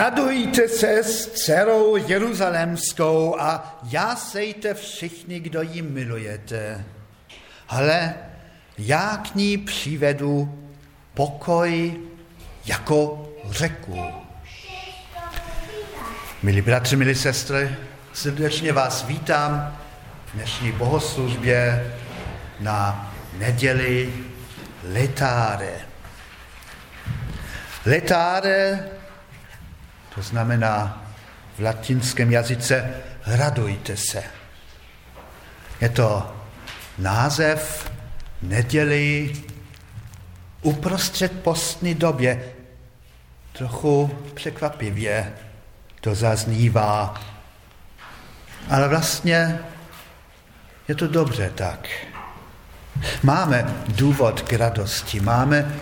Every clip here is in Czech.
Radujte se s dcerou Jeruzalemskou a jásejte všichni, kdo ji milujete. Ale já k ní přivedu pokoj jako řeku. Milí bratři, milí sestry, srdečně vás vítám v dnešní bohoslužbě na neděli letáre. Letáre to znamená v latinském jazyce radujte se. Je to název neděli uprostřed postní době. Trochu překvapivě to zaznívá. Ale vlastně je to dobře tak. Máme důvod k radosti, máme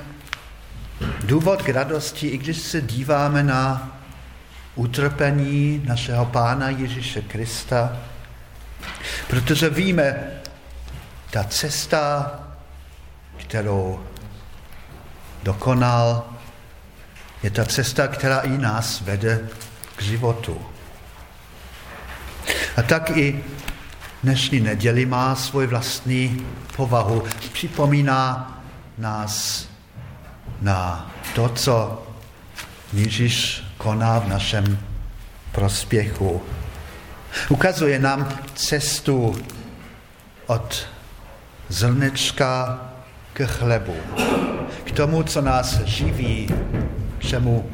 důvod k radosti, i když se díváme na utrpení našeho Pána Ježíše Krista, protože víme, ta cesta, kterou dokonal, je ta cesta, která i nás vede k životu. A tak i dnešní neděli má svůj vlastní povahu. Připomíná nás na to, co Ježíš koná v našem prospěchu. Ukazuje nám cestu od zrnečka k chlebu, k tomu, co nás živí, k čemu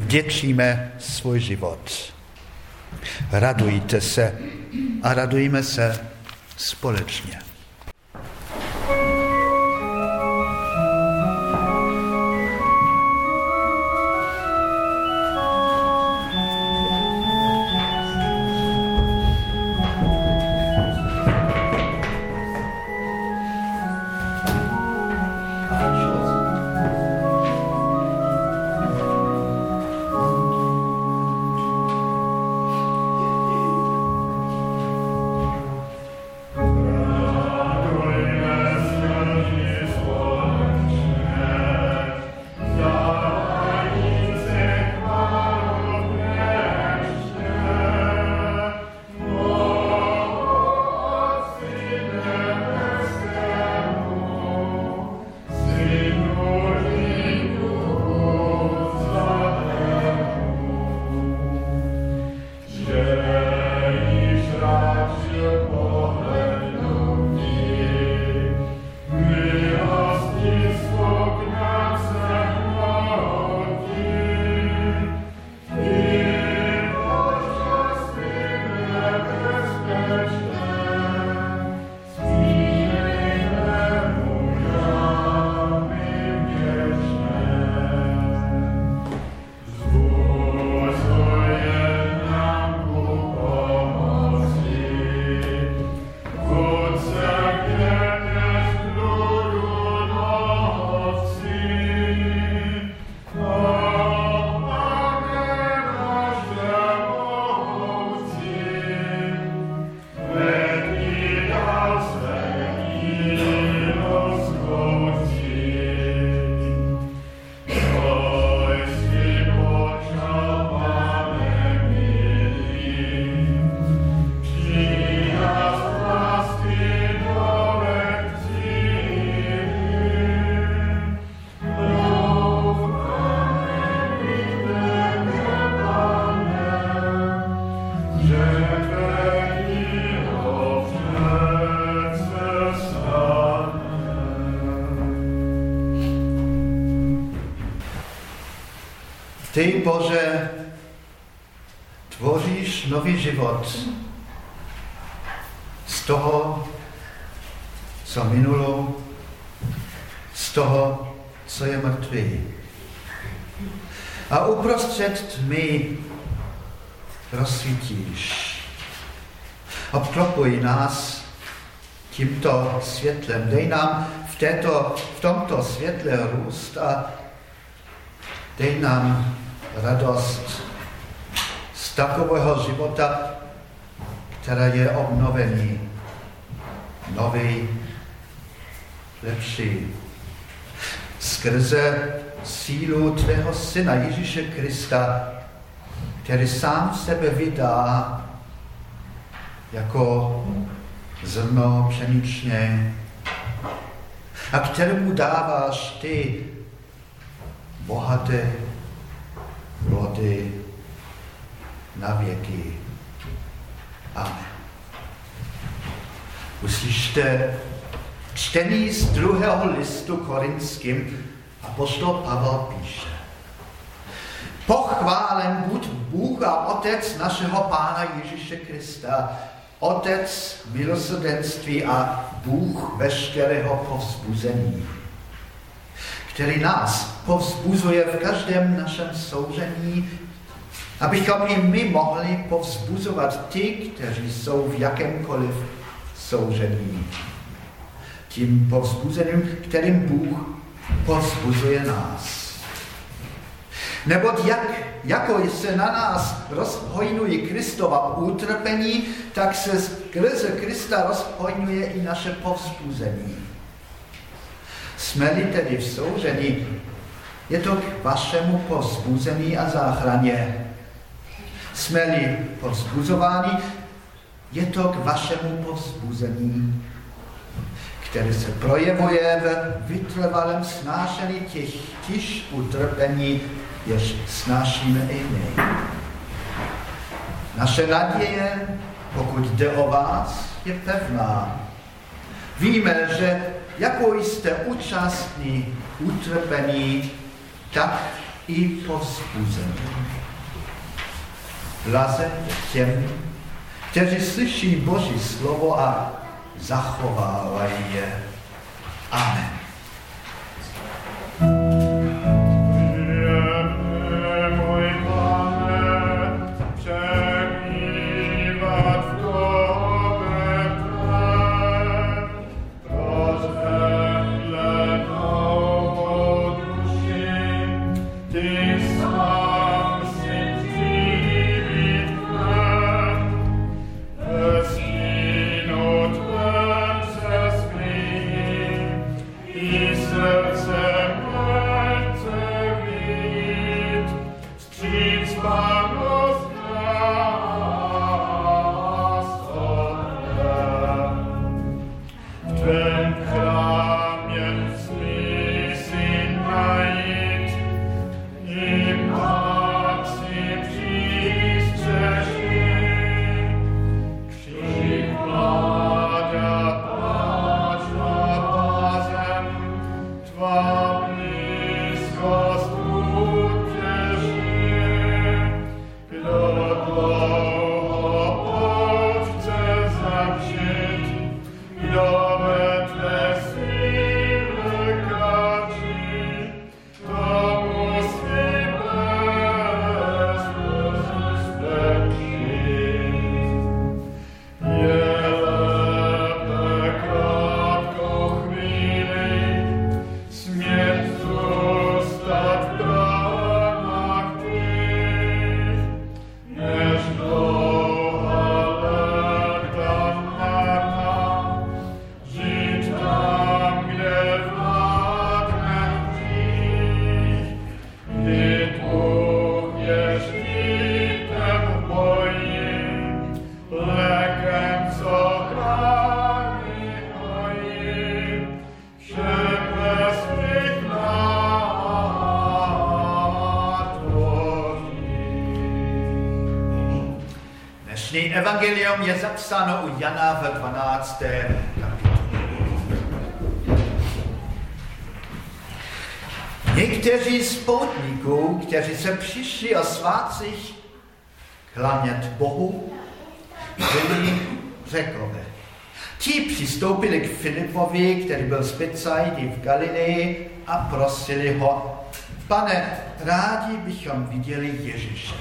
vděčíme svůj život. Radujte se a radujme se společně. Ty, Bože, tvoříš nový život z toho, co minulo, z toho, co je mrtvý. A uprostřed tmy rozsvítíš. Obklopuj nás tímto světlem. Dej nám v, této, v tomto světle růst a dej nám radost z takového života, který je obnovený, nový, lepší. Skrze sílu tvého syna Ježíše Krista, který sám sebe vydá jako zrno pšeničně a kterému dáváš ty bohaté plody na věky. Amen. Uslyšte čtení z druhého listu korinským apostol Pavel píše. Pochválen buď Bůh a Otec našeho Pána Ježíše Krista, Otec milosrdenství a Bůh veškerého povzbuzení, který nás povzbuzuje v každém našem soužení, abychom i my mohli povzbuzovat ty, kteří jsou v jakémkoliv soužení. Tím povzbuzeným, kterým Bůh povzbuzuje nás. Neboť jak, jako se na nás rozhojnují Kristova utrpení, tak se skrze Krista rozhojnuje i naše povzbuzení. Jsme-li tedy v soužení, je to k vašemu povzbuzení a záchraně. Jsme-li povzbuzováni, je to k vašemu povzbuzení, které se projevuje v vytrvalém snášení těch tiž utrpení, jež snášíme i my. Naše naděje, pokud jde o vás, je pevná. Víme, že jako jste účastní utrpení, tak i povzbuzení. Blaze těm, kteří slyší Boží slovo a zachovávají je. Amen. by. Evangelium je zapsáno u Jana v 12. Někteří z poutníků, kteří se přišli o svácích klanět Bohu, byli řekové. Ti přistoupili k Filipovi, který byl z Bethsaidy v Galileji a prosili ho, pane, rádi bychom viděli Ježíše.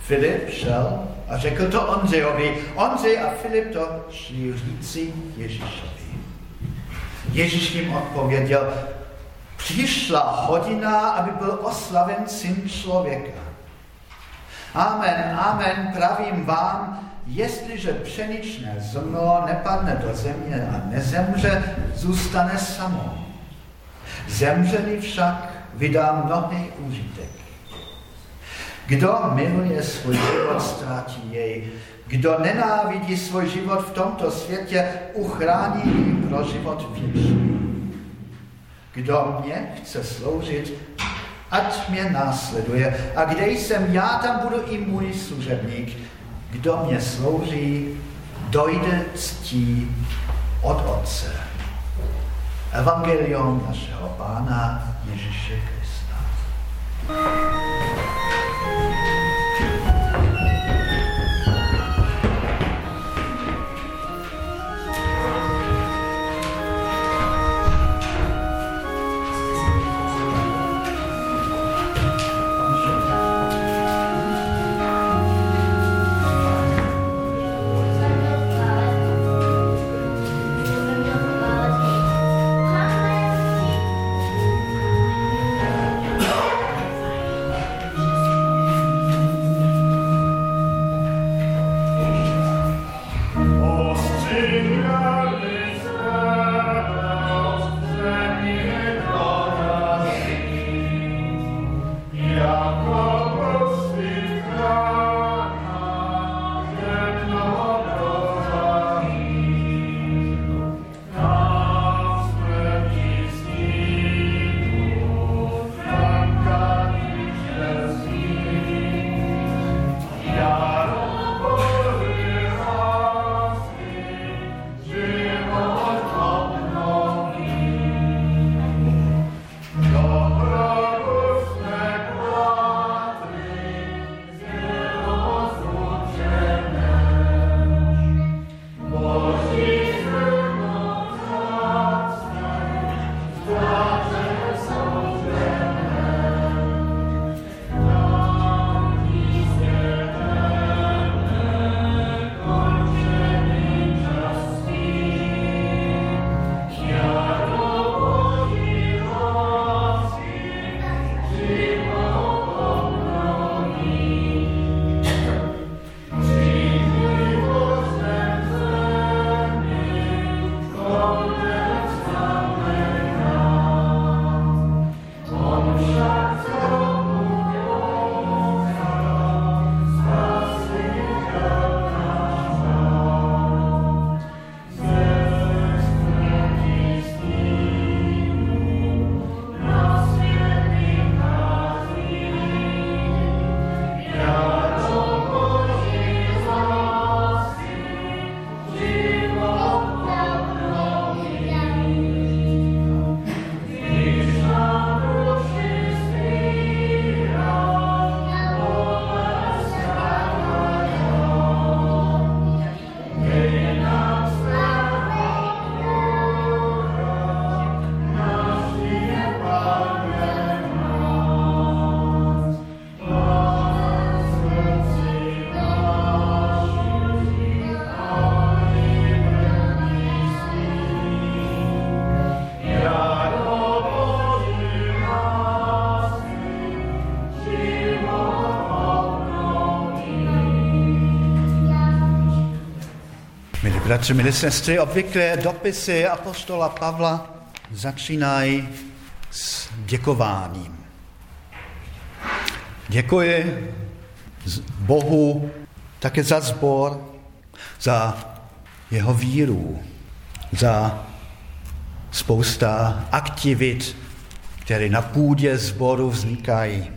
Filip šel a řekl to Ondřejovi. Ondřej a Filip to šli říci Ježíšovi. Ježíš jim odpověděl, přišla hodina, aby byl oslaven syn člověka. Amen, amen, pravím vám, jestliže pšeničné zrno nepadne do země a nezemře, zůstane samo. Zemřeli však, vydá mnohý užitek. Kdo miluje svůj život, ztratí jej. Kdo nenávidí svůj život v tomto světě, uchrání ji pro život věčný. Kdo mě chce sloužit, ať mě následuje. A kde jsem já, tam budu i můj služebník. Kdo mě slouží, dojde ctí od Otce. Evangelium našeho Pána Ježíše Krista. Bratři, milí sestry, obvykle dopisy apostola Pavla začínají s děkováním. Děkuji Bohu také za zbor, za jeho víru, za spousta aktivit, které na půdě zboru vznikají.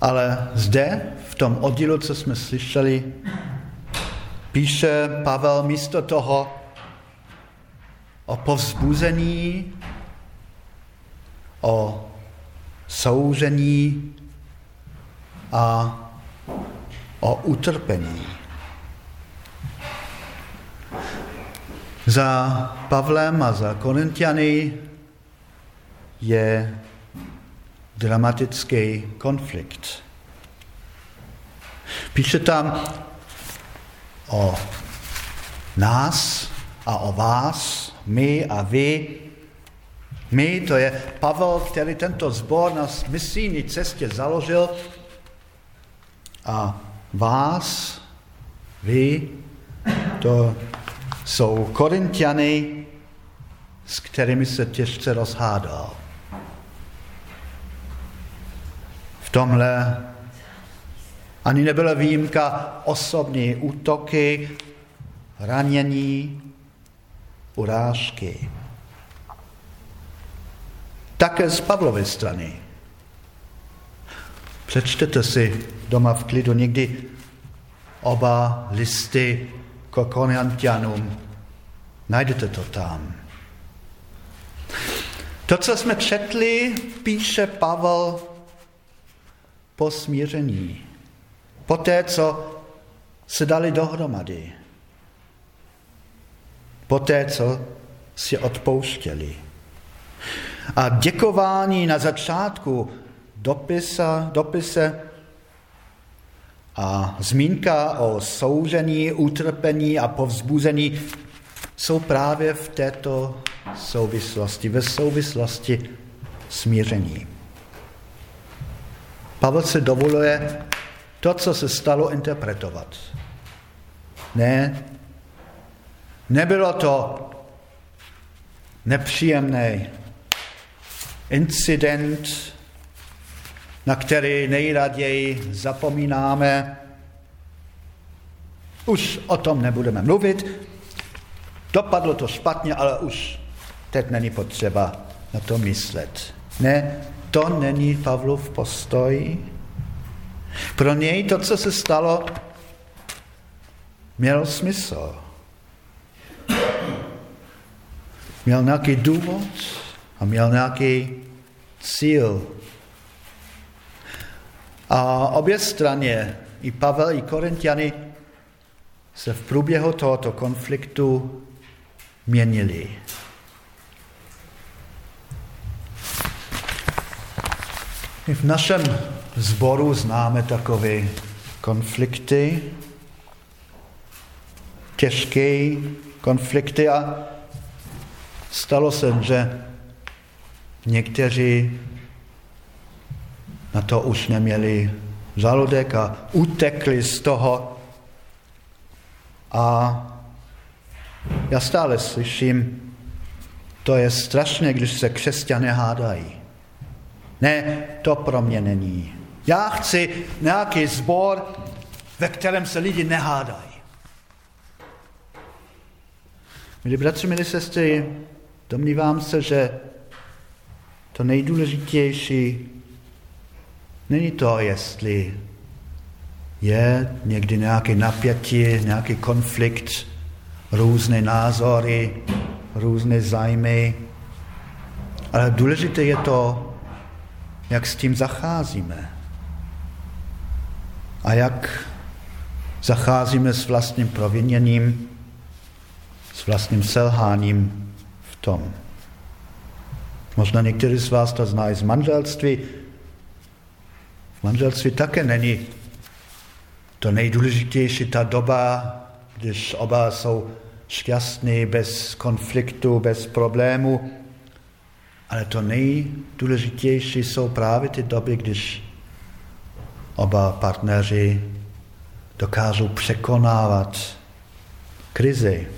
Ale zde, v tom oddílu, co jsme slyšeli, píše Pavel místo toho o povzbuzení, o soužení a o utrpení. Za Pavlem a za Korintiany je dramatický konflikt. Píše tam, o nás a o vás, my a vy. My, to je Pavel, který tento zbor na misijní cestě založil a vás, vy, to jsou Korintiany, s kterými se těžce rozhádal. tomhle ani nebyla výjimka osobní útoky, ranění, urážky. Také z Pavlovy strany. Přečtete si doma v klidu někdy oba listy k Korintianům. Najdete to tam. To, co jsme četli, píše Pavel po smíření. Po té, co se dali dohromady. Po té, co si odpouštěli. A děkování na začátku dopisa, dopise a zmínka o soužení, utrpení a povzbuzení jsou právě v této souvislosti, ve souvislosti smíření. Pavel se dovoluje to, co se stalo, interpretovat. Ne, nebylo to nepříjemný incident, na který nejraději zapomínáme. Už o tom nebudeme mluvit. Dopadlo to špatně, ale už teď není potřeba na to myslet. Ne, to není Pavlov postoj. Pro něj to, co se stalo, mělo smysl. Měl nějaký důvod a měl nějaký cíl. A obě straně, i Pavel, i Korintiany, se v průběhu tohoto konfliktu měnili. V našem zboru známe takové konflikty, těžké konflikty a stalo se, že někteří na to už neměli žaludek a utekli z toho. A já stále slyším, to je strašné, když se křesťané hádají. Ne, to pro mě není. Já chci nějaký sbor, ve kterém se lidi nehádají. Milí bratři, milí sestry, domnívám se, že to nejdůležitější není to, jestli je někdy nějaký napětí, nějaký konflikt, různé názory, různé zájmy, ale důležité je to, jak s tím zacházíme. A jak zacházíme s vlastním proviněním, s vlastním selháním v tom. Možná někteří z vás to znají z manželství. V manželství také není to nejdůležitější ta doba, když oba jsou šťastní, bez konfliktu, bez problému, ale to nejdůležitější jsou právě ty doby, když oba partneři dokážou překonávat krizi,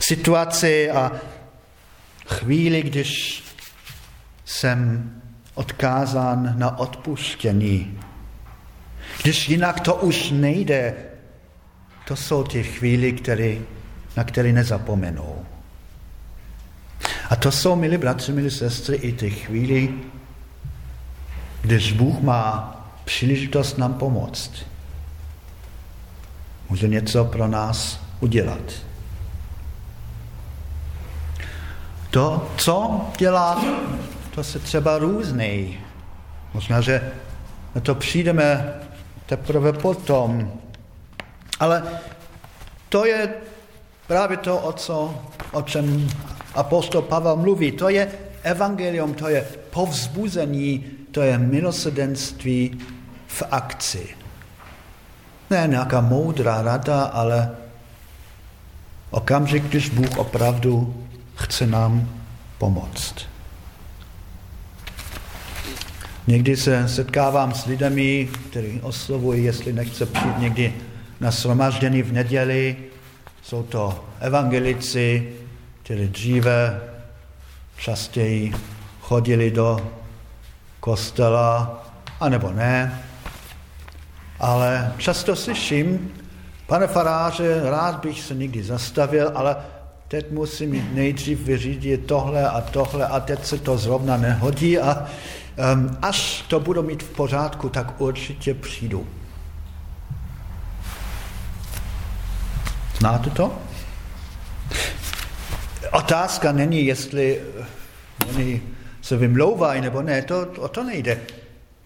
situaci a chvíli, když jsem odkázán na odpuštění. Když jinak to už nejde, to jsou ty chvíli, které, na které nezapomenou. A to jsou, milí bratři, milí sestry, i ty chvíli, když Bůh má příležitost nám pomoct. Může něco pro nás udělat. To, co dělá, to se třeba různý. Možná, že na to přijdeme teprve potom. Ale to je právě to, o, co, o čem apostol Pavel mluví. To je evangelium, to je povzbuzení, to je milosrdenství v akci. Ne nějaká moudrá rada, ale okamžik, když Bůh opravdu chce nám pomoct. Někdy se setkávám s lidmi, kteří oslovují, jestli nechce přijít někdy na shromaždění v neděli. Jsou to evangelici, kteří dříve častěji chodili do kostela anebo ne. Ale často slyším, pane faráře, rád bych se někdy zastavil, ale teď musím mít nejdřív vyřídit tohle a tohle a teď se to zrovna nehodí a um, až to budu mít v pořádku, tak určitě přijdu. Znáte to? Otázka není, jestli oni se vymlouvají nebo ne, to, o to nejde.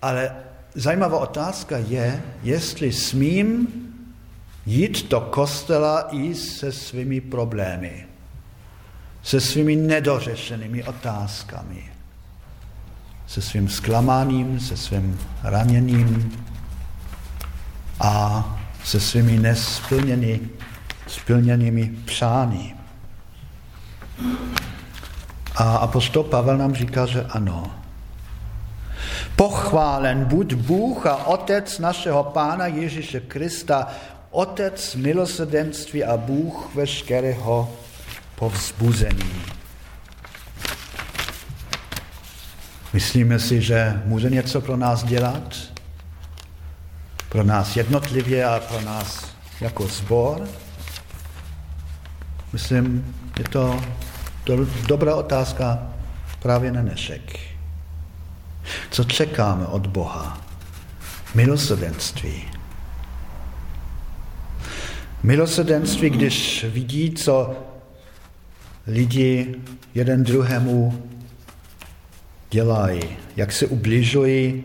Ale zajímavá otázka je, jestli smím jít do kostela i se svými problémy, se svými nedořešenými otázkami, se svým zklamáním, se svým raněním a se svými nesplněnými přání. A apostol Pavel nám říká, že ano. Pochválen buď Bůh a Otec našeho Pána Ježíše Krista, Otec milosrdenství a Bůh veškerého povzbuzení. Myslíme si, že může něco pro nás dělat? Pro nás jednotlivě a pro nás jako zbor? Myslím, je to do, dobrá otázka právě na dnešek. Co čekáme od Boha? Milosrdenství. Milosrdenství, když vidí, co lidi jeden druhému dělají, jak se ubližují,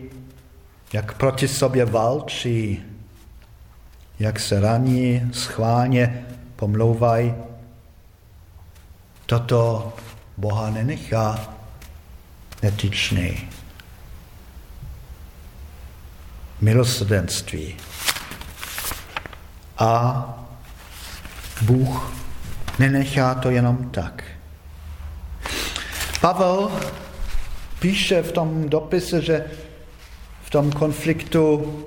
jak proti sobě válčí, jak se raní, schválně pomlouvají, toto Boha nenechá netyčný. Milosrdenství. A Bůh nenechá to jenom tak. Pavel píše v tom dopise, že v tom konfliktu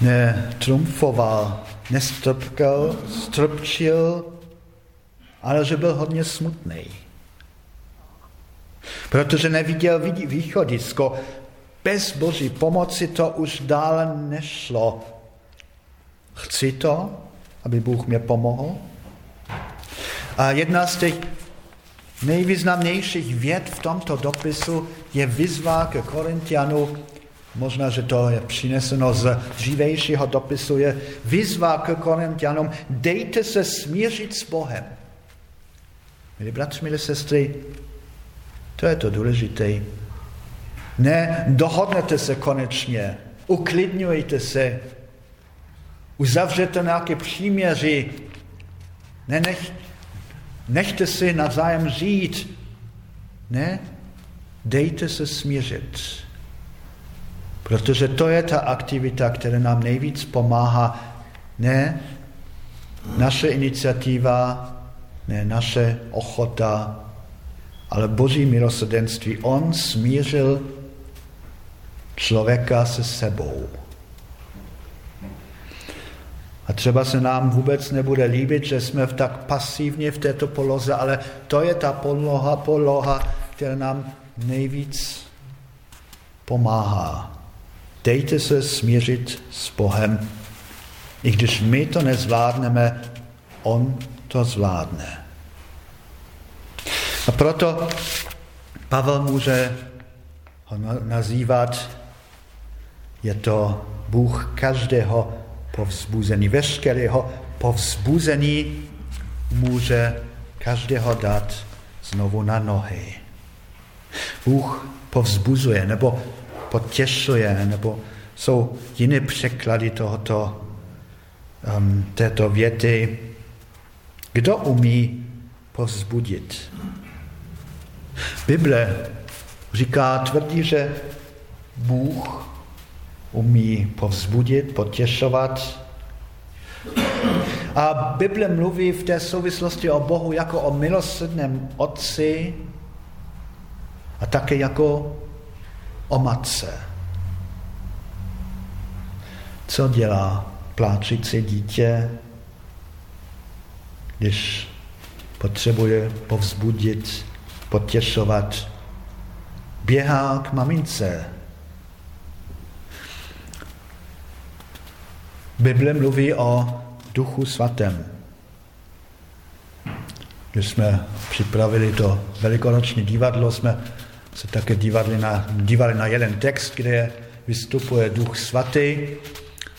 netrumfoval nestrpkal, strpčil, ale že byl hodně smutný. Protože neviděl východisko. Bez boží pomoci to už dále nešlo. Chci to, aby Bůh mě pomohl? A jedna z těch nejvýznamnějších věd v tomto dopisu je vyzva ke Korintianu možná, že to je přineseno z dřívejšího dopisu, je vyzva k Korintianům, dejte se smířit s Bohem. Milí bratři, milí sestry, to je to důležité. Ne, dohodnete se konečně, uklidňujte se, uzavřete nějaké příměři, ne, nech, nechte si navzájem žít. Ne, dejte se smířit. Protože to je ta aktivita, která nám nejvíc pomáhá. Ne naše iniciativa, ne naše ochota, ale Boží milosrdenství. On smířil člověka se sebou. A třeba se nám vůbec nebude líbit, že jsme v tak pasivně v této poloze, ale to je ta poloha, poloha, která nám nejvíc pomáhá. Dejte se smířit s Bohem. I když my to nezvládneme, On to zvládne. A proto Pavel může ho nazývat, je to Bůh každého povzbuzení, veškerého povzbuzení může každého dát znovu na nohy. Bůh povzbuzuje, nebo potěšuje, nebo jsou jiné překlady tohoto, um, této věty. Kdo umí povzbudit? Bible říká, tvrdí, že Bůh umí povzbudit, potěšovat. A Bible mluví v té souvislosti o Bohu jako o milosrdném otci a také jako o matce. Co dělá pláčící dítě, když potřebuje povzbudit, potěšovat, běhá k mamince. Bible mluví o duchu svatém. Když jsme připravili to velikonoční divadlo, jsme se také dívali na, dívali na jeden text, kde vystupuje duch svatý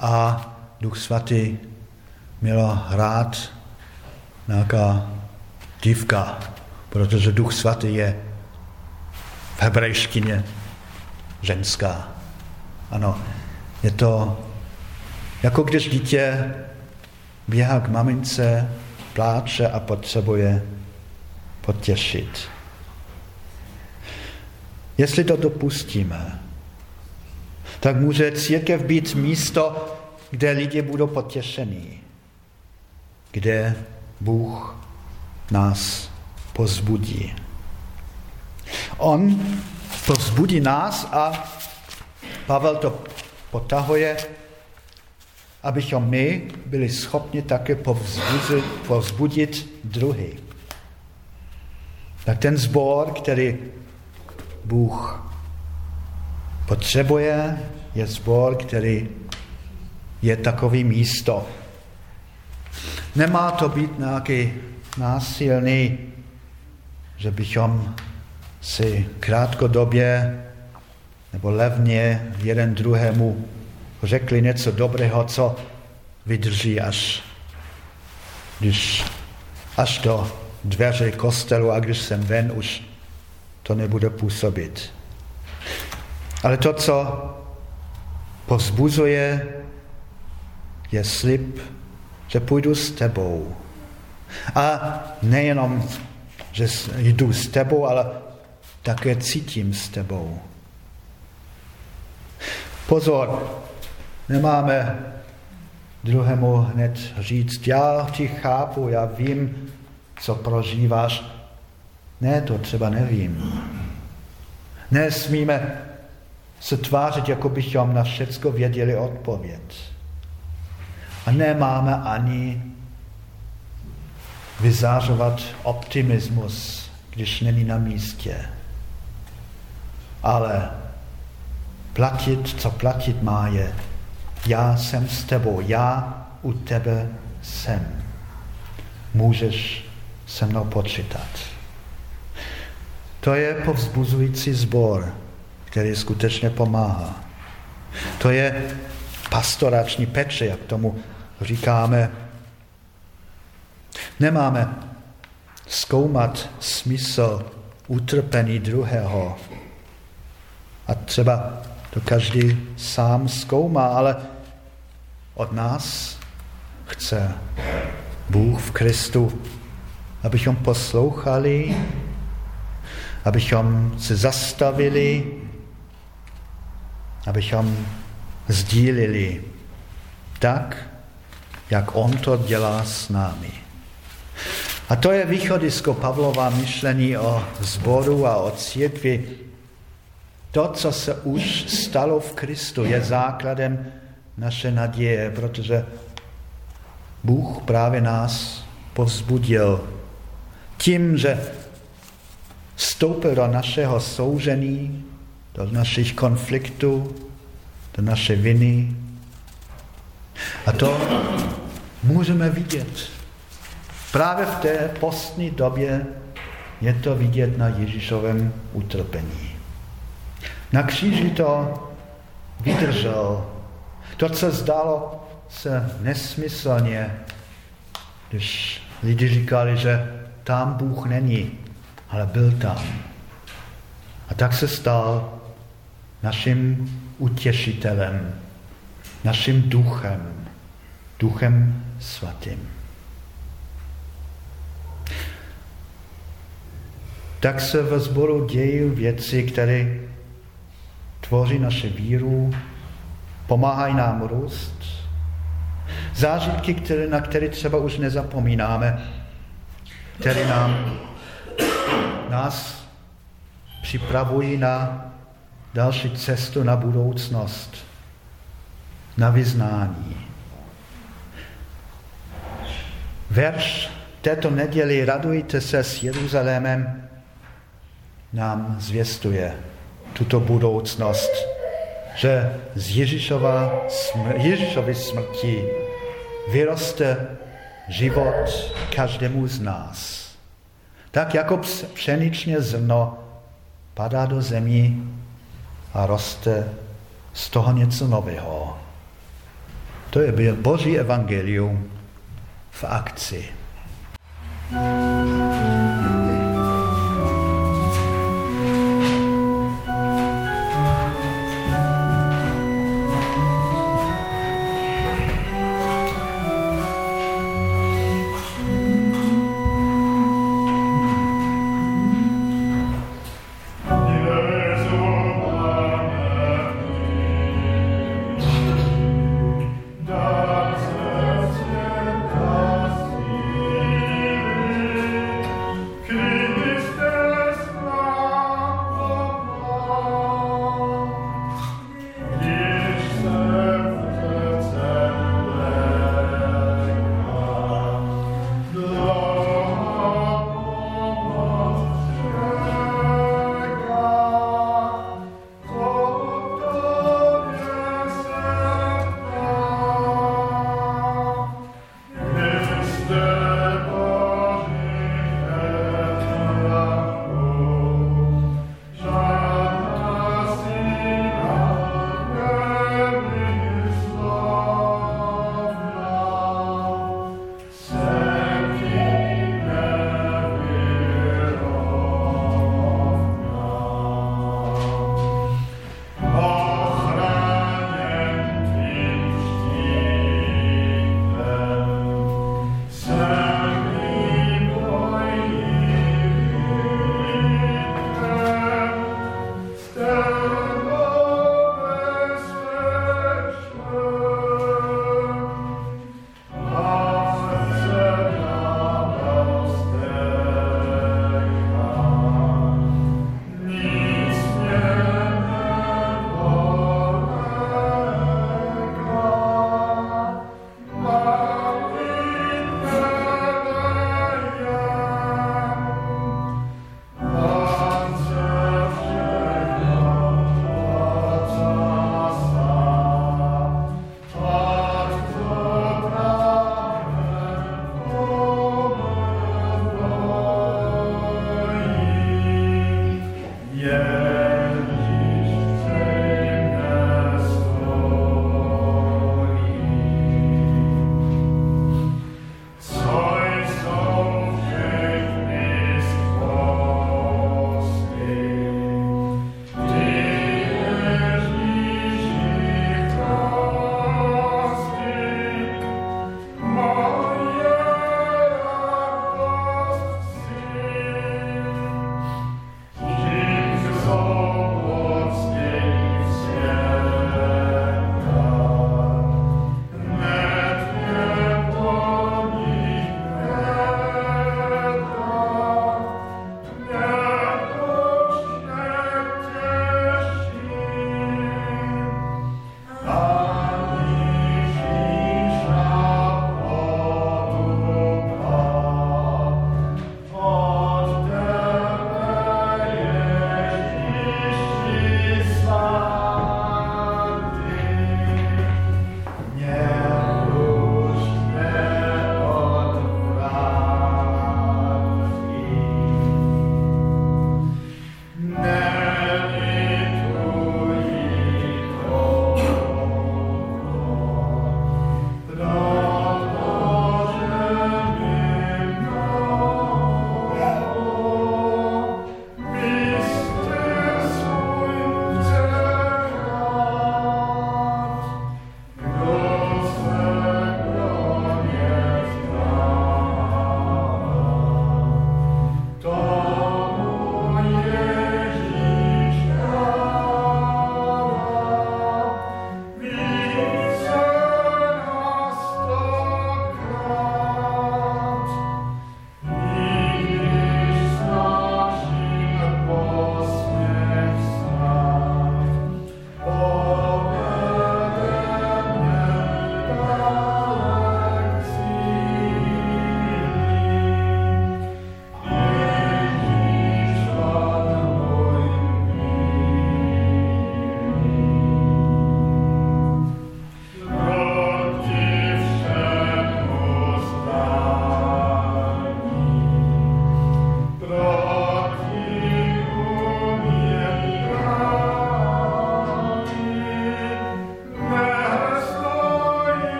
a duch svatý měla hrát nějaká dívka, protože duch svatý je v hebrejštině ženská. Ano, je to jako když dítě běhá k mamince, pláče a potřebuje potěšit. Jestli to dopustíme, tak může církev být místo, kde lidi budou potěšení, kde Bůh nás pozbudí. On pozbudí nás a Pavel to potahuje, abychom my byli schopni také povzbudit, povzbudit druhy. Tak ten zbor, který Bůh potřebuje, je zbor, který je takový místo. Nemá to být nějaký násilný, že bychom si krátkodobě nebo levně jeden druhému řekli něco dobrého, co vydrží až, když, až do dveře kostelu a když jsem ven, už to nebude působit. Ale to, co povzbuzuje, je slib, že půjdu s tebou. A nejenom, že jdu s tebou, ale také cítím s tebou. Pozor, nemáme druhému hned říct, já ti chápu, já vím, co prožíváš. Ne, to třeba nevím. Nesmíme se tvářit, jako bychom na všecko věděli odpověď. A nemáme ani vyzářovat optimismus, když není na místě. Ale platit, co platit má, je já jsem s tebou, já u tebe jsem. Můžeš se mnou počítat. To je povzbuzující zbor, který skutečně pomáhá. To je pastorační peče, jak tomu říkáme. Nemáme zkoumat smysl utrpení druhého. A třeba to každý sám zkoumá, ale od nás chce Bůh v Kristu, abychom poslouchali, abychom se zastavili, abychom sdílili tak, jak on to dělá s námi. A to je východisko Pavlova myšlení o zboru a o církvi. To, co se už stalo v Kristu, je základem naše naděje, protože Bůh právě nás povzbudil tím, že vstoupil do našeho soužení, do našich konfliktů, do naše viny. A to můžeme vidět. Právě v té postní době je to vidět na Ježíšovém utrpení. Na kříži to vydržel. To, co zdalo se nesmyslně, když lidi říkali, že tam Bůh není, ale byl tam. A tak se stal naším utěšitelem, naším duchem, duchem svatým. Tak se ve sboru dějí věci, které tvoří naše víru, pomáhají nám růst. Zážitky, které, na které třeba už nezapomínáme, které nám, nás připravují na další cestu na budoucnost, na vyznání. Verš této neděli Radujte se s Jeruzalémem nám zvěstuje. tuto budoucnost, že z Ježíšova, Ježíšovy smrti vyroste život každému z nás. Tak jako pšeničně zrno padá do zemí a roste z toho něco nového. To je Boží evangelium v akci.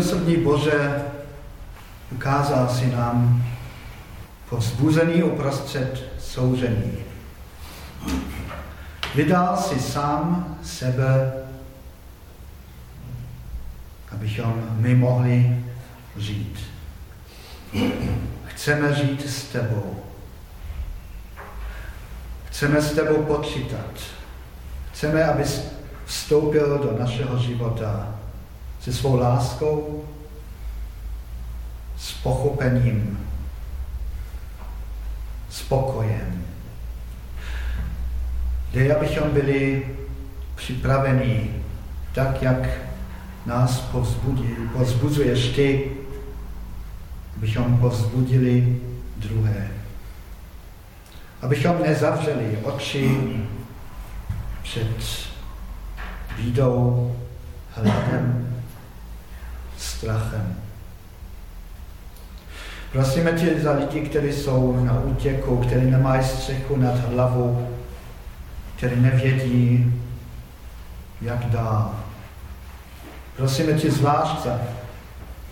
Milosrdný Bože, ukázal si nám povzbuzený uprostřed soužení. Vydal si sám sebe, abychom my mohli žít. Chceme žít s tebou. Chceme s tebou počítat. Chceme, abys vstoupil do našeho života se svou láskou, s pochopením, s pokojem. Dej, abychom byli připraveni tak, jak nás povzbuzuješ ty, abychom povzbudili druhé. Abychom nezavřeli oči před bídou, hladem, strachem. Prosíme tě za lidi, kteří jsou na útěku, kteří nemají střechu nad hlavou, kteří nevědí, jak dál. Prosíme tě zvlášť za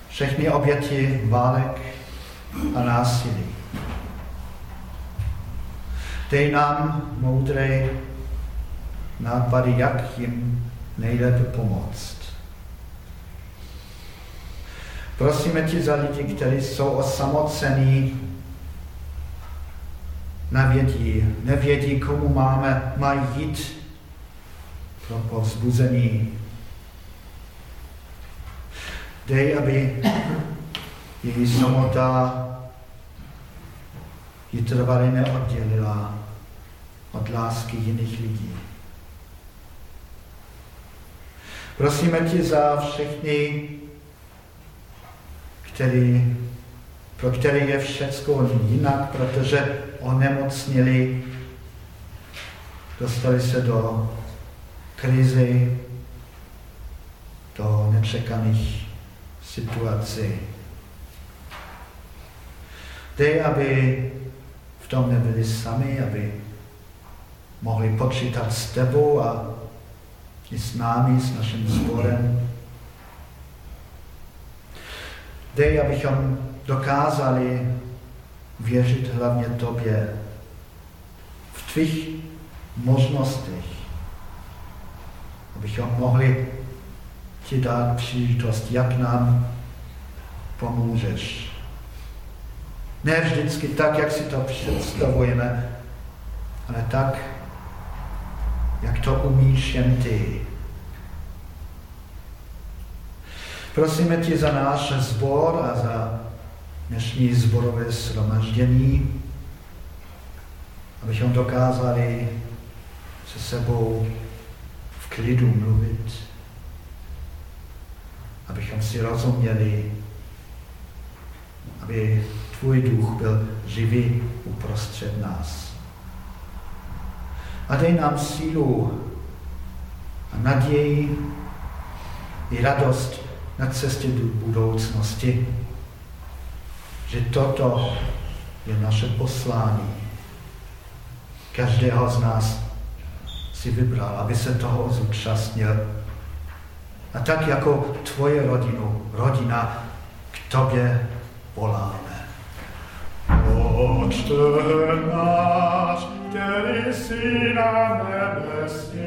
všechny oběti válek a násilí. Dej nám moudré nápady, jak jim nejlépe pomoct. Prosíme tě za lidi, kteří jsou osamocení, nevědí, nevědí, komu máme, mají jít pro povzbuzení. Dej, aby její samota ji trvale neoddělila od lásky jiných lidí. Prosíme tě za všechny, který, pro které je všechno jinak, protože onemocnili, dostali se do krizi, do nečekaných situací. Dej, aby v tom nebyli sami, aby mohli počítat s tebou a i s námi, s naším sborem. Dej, abychom dokázali věřit hlavně Tobě v Tvých možnostech, abychom mohli Ti dát příležitost, jak nám pomůžeš. Ne vždycky tak, jak si to představujeme, ale tak, jak to umíš jen ty. Prosíme tě za náš sbor a za dnešní zborové shromaždění, abychom dokázali se sebou v klidu mluvit, abychom si rozuměli, aby tvůj duch byl živý uprostřed nás. A dej nám sílu a naději i radost na cestě do budoucnosti, že toto je naše poslání. Každého z nás si vybral, aby se toho zúčastnil. A tak jako tvoje rodinu, rodina k tobě voláme. Oče náš, který jsi na nebesích,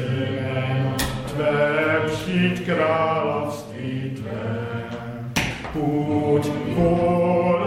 jméno Tvé, přijď království Tvé. Buď vůle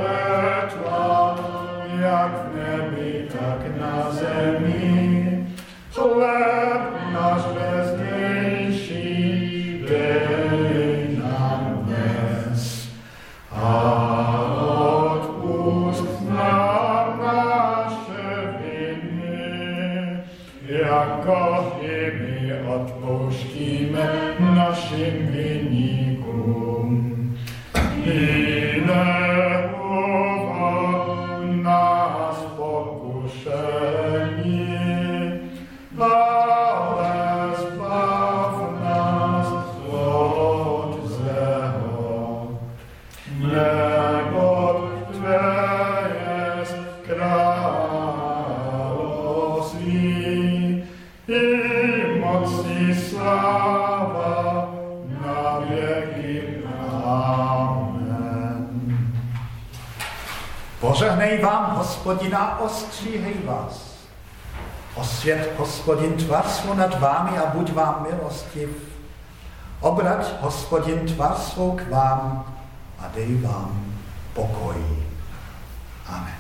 hospodina, ostříhej vás. Osvět hospodin tvar svou nad vámi a buď vám milostiv. Obrať hospodin tvar svou k vám a dej vám pokoj. Amen.